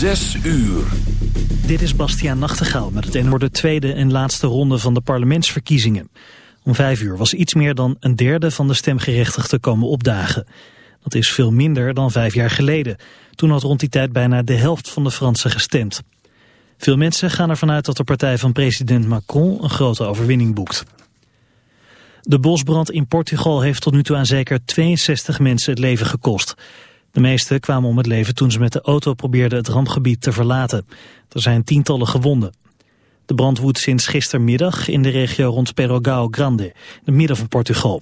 Zes uur. Dit is Bastiaan Nachtegaal met het een voor de tweede en laatste ronde van de parlementsverkiezingen. Om vijf uur was iets meer dan een derde van de stemgerechtigden komen opdagen. Dat is veel minder dan vijf jaar geleden. Toen had rond die tijd bijna de helft van de Fransen gestemd. Veel mensen gaan ervan uit dat de partij van president Macron een grote overwinning boekt. De bosbrand in Portugal heeft tot nu toe aan zeker 62 mensen het leven gekost. De meeste kwamen om het leven toen ze met de auto probeerden het rampgebied te verlaten. Er zijn tientallen gewonden. De brand woedt sinds gistermiddag in de regio rond Perogao Grande, in het midden van Portugal.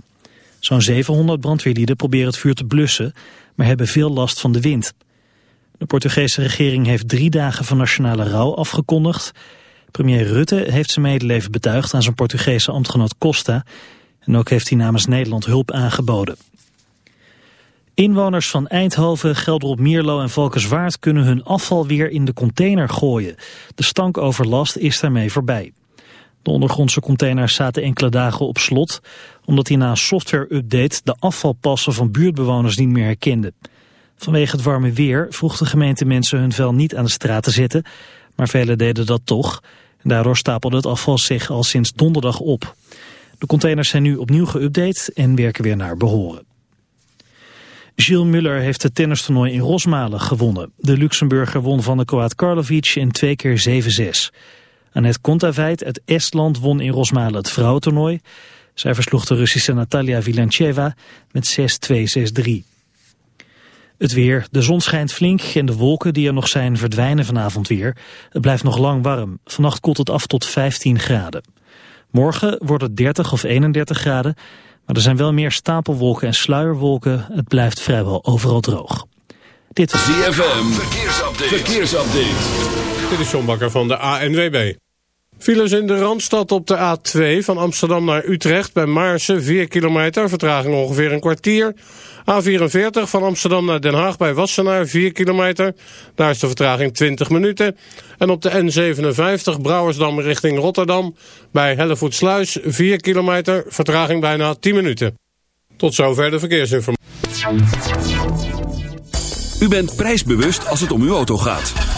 Zo'n 700 brandweerlieden proberen het vuur te blussen, maar hebben veel last van de wind. De Portugese regering heeft drie dagen van nationale rouw afgekondigd. Premier Rutte heeft zijn medeleven betuigd aan zijn Portugese ambtgenoot Costa. En ook heeft hij namens Nederland hulp aangeboden. Inwoners van Eindhoven, Gelderop Mierlo en Valkenswaard kunnen hun afval weer in de container gooien. De stankoverlast is daarmee voorbij. De ondergrondse containers zaten enkele dagen op slot, omdat die na een software-update de afvalpassen van buurtbewoners niet meer herkende. Vanwege het warme weer vroeg de gemeente mensen hun vuil niet aan de straat te zetten, maar velen deden dat toch. Daardoor stapelde het afval zich al sinds donderdag op. De containers zijn nu opnieuw geüpdate en werken weer naar behoren. Gilles Muller heeft het tennistoernooi in Rosmalen gewonnen. De Luxemburger won van de Kroaat Karlovic in twee keer 7-6. Annette Kontaveit uit Estland won in Rosmalen het vrouwentoernooi. Zij versloeg de Russische Natalia Vilancheva met 6-2, 6-3. Het weer. De zon schijnt flink en de wolken die er nog zijn verdwijnen vanavond weer. Het blijft nog lang warm. Vannacht koelt het af tot 15 graden. Morgen wordt het 30 of 31 graden. Maar er zijn wel meer stapelwolken en sluierwolken. Het blijft vrijwel overal droog. Dit was ZFM. Verkeersupdate. Verkeersupdate. Dit is John Bakker van de ANWB. Files in de Randstad op de A2 van Amsterdam naar Utrecht bij Maarsen 4 kilometer, vertraging ongeveer een kwartier. A44 van Amsterdam naar Den Haag bij Wassenaar 4 kilometer, daar is de vertraging 20 minuten. En op de N57 Brouwersdam richting Rotterdam bij Hellevoetsluis 4 kilometer, vertraging bijna 10 minuten. Tot zover de verkeersinformatie. U bent prijsbewust als het om uw auto gaat.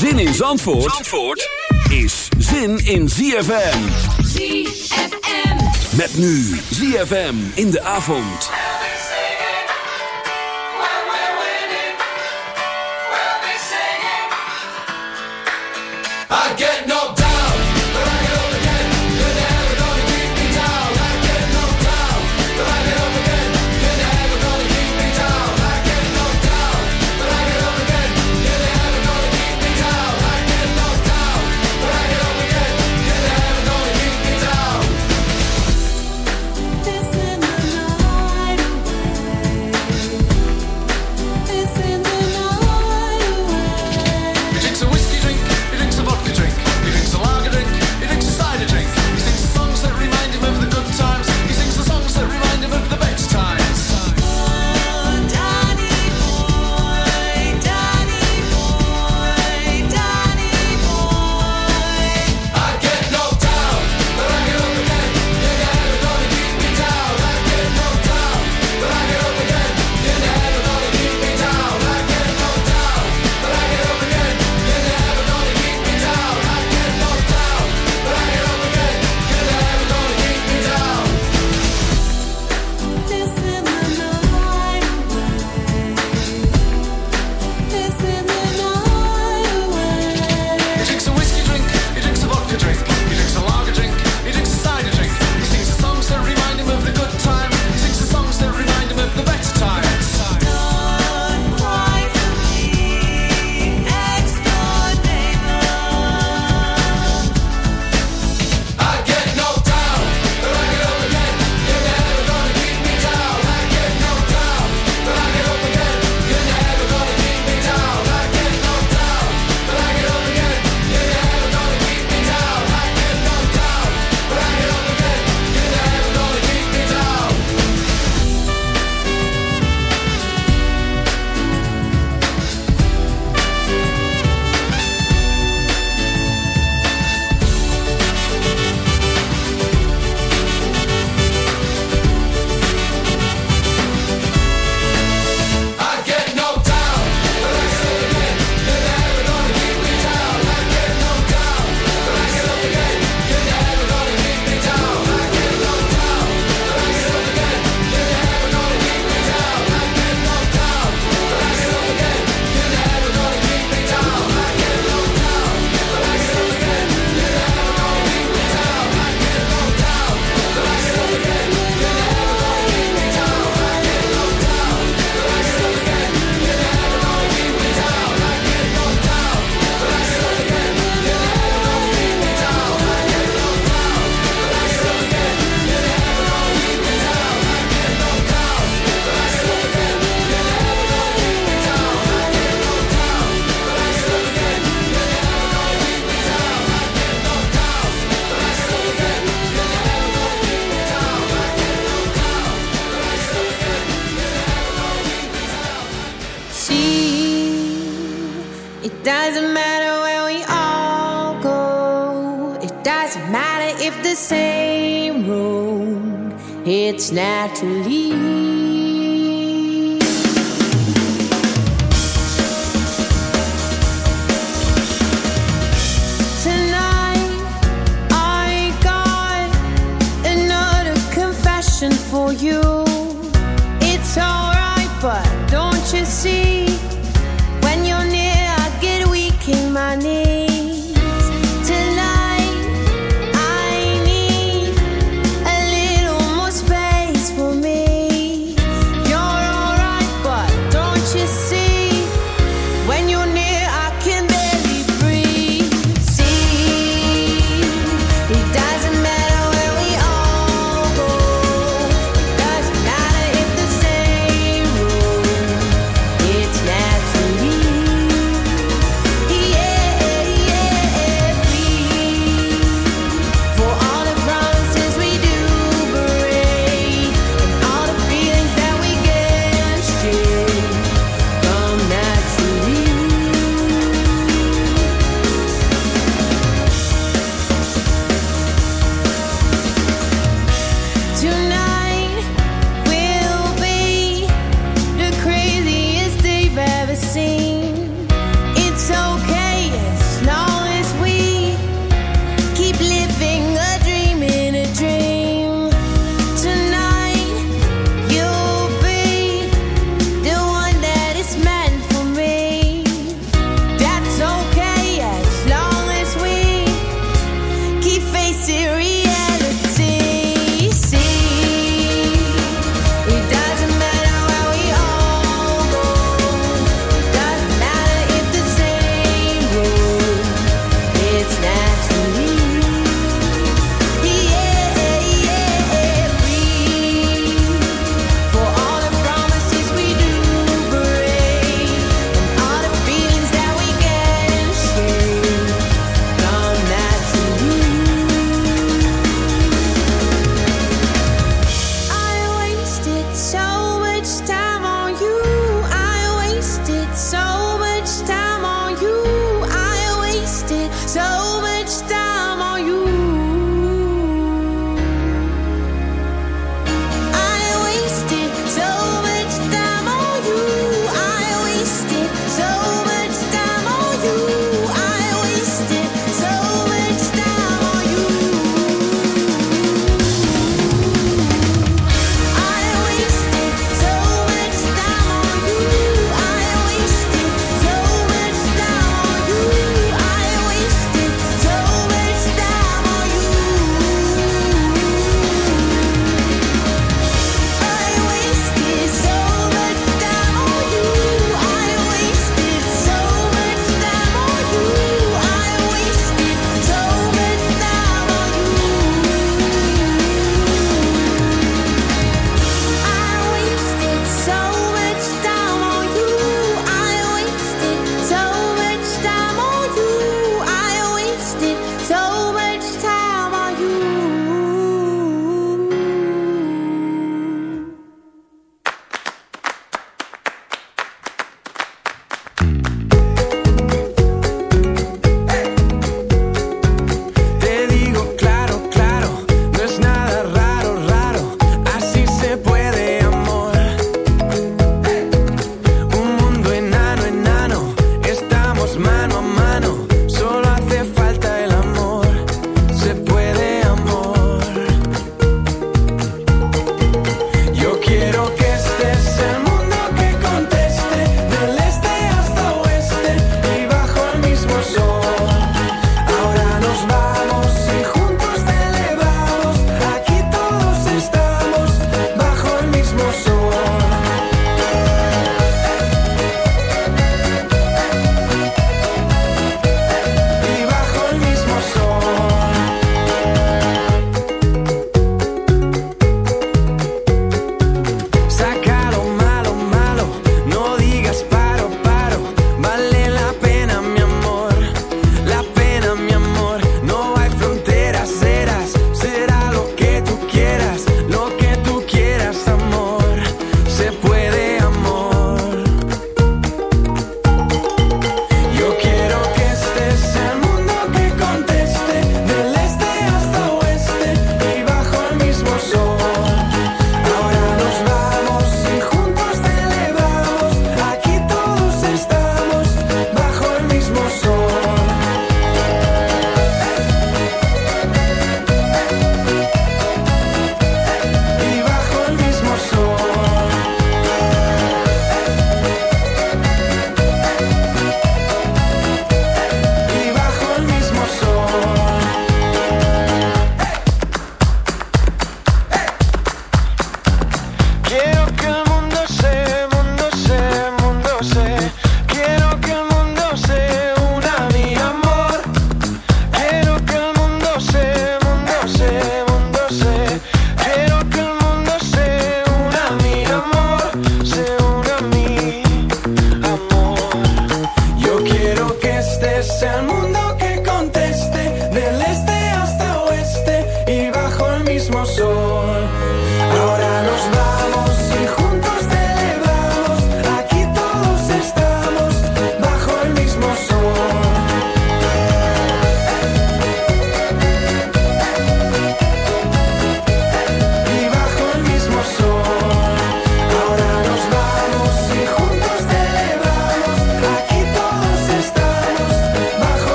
Zin in Zandvoort, Zandvoort is zin in ZFM. ZFM. Met nu ZFM in de avond. I get knocked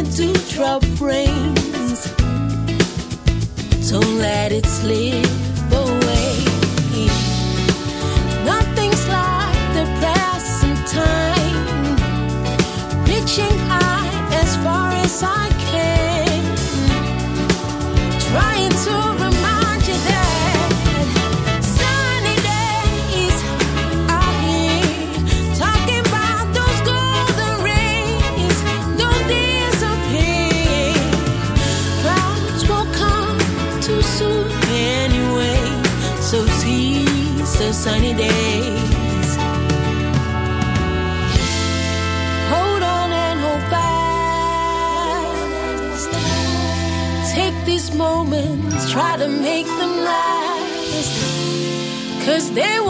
moment to drop brains. Don't let it slip away. Nothing's like the present time. Reaching moments, try to make them last. Cause they were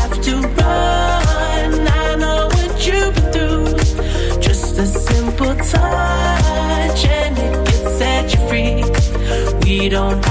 don't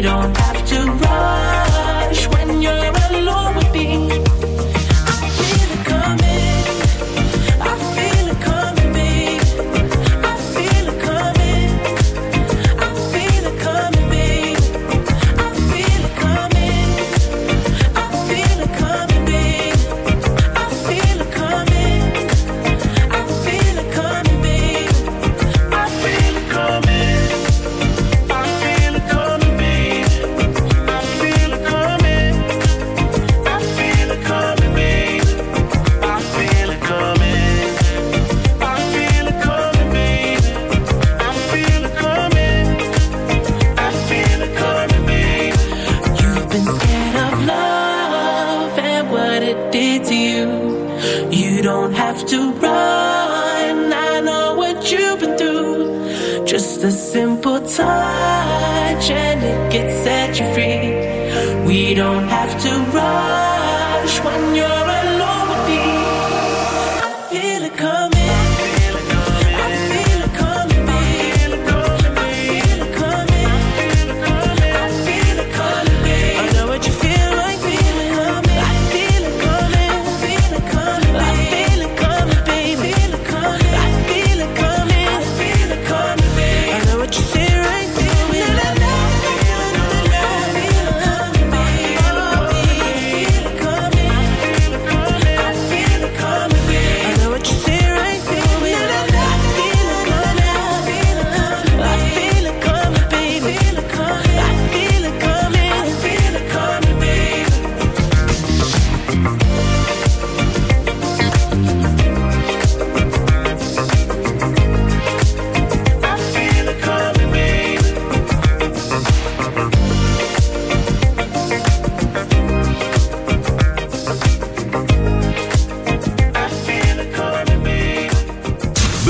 don't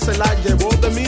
se la llevó de mí.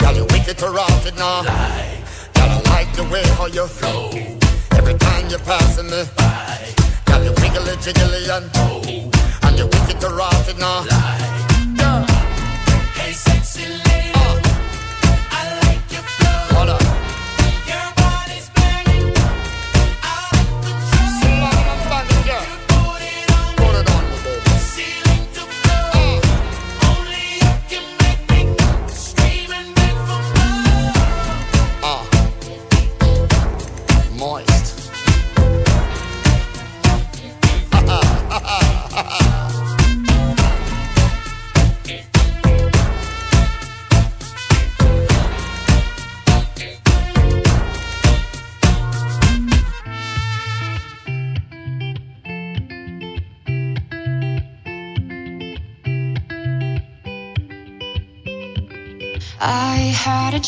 Girl, you wicked to rot it now. Girl, I like the way how you flow. Every time you're passing me by. Girl, you wiggly jiggly and oh, and you wicked to rot it now. Girl,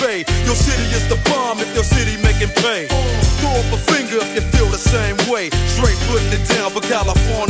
Bay. Your city is the bomb if your city making pay. Throw up a finger if you feel the same way. Straight putting it down for California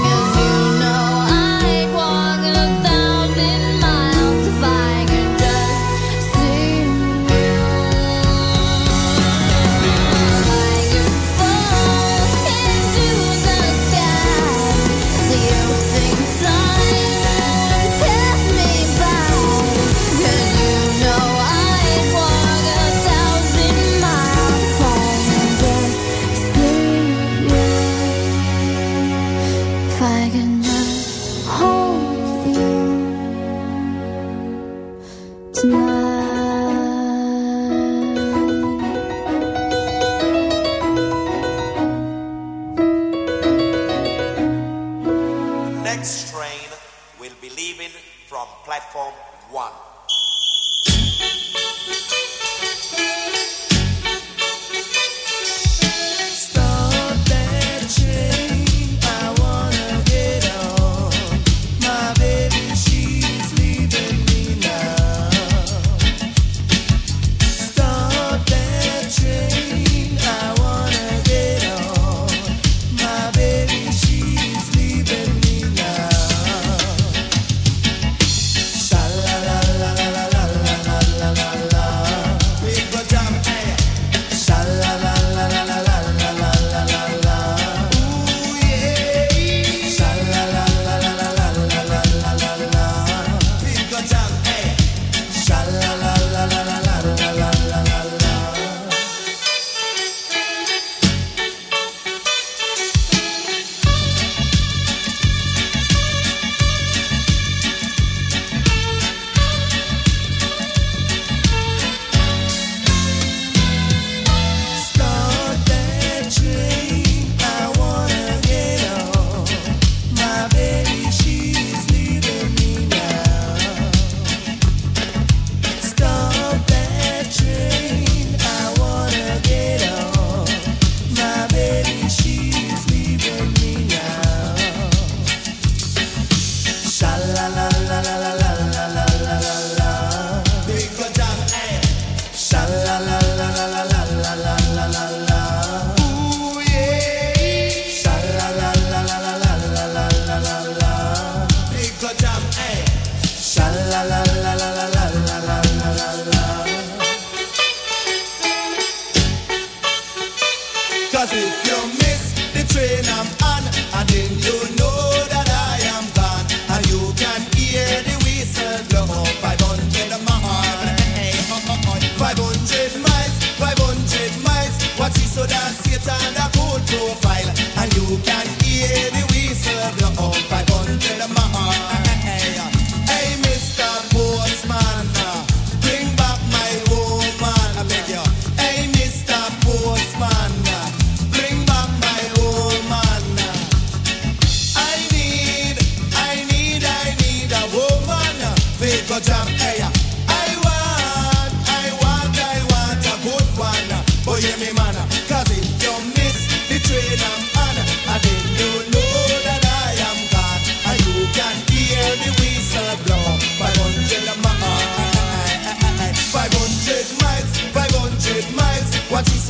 platform.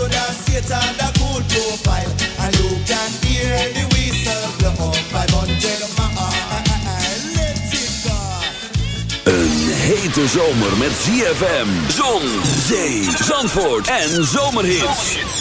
So that Satan the cool profile. And you can hear the whistle blow of 500 uh, uh, uh, Een hete zomer met ZFM, zon, zee, zandvoort en zomerhits.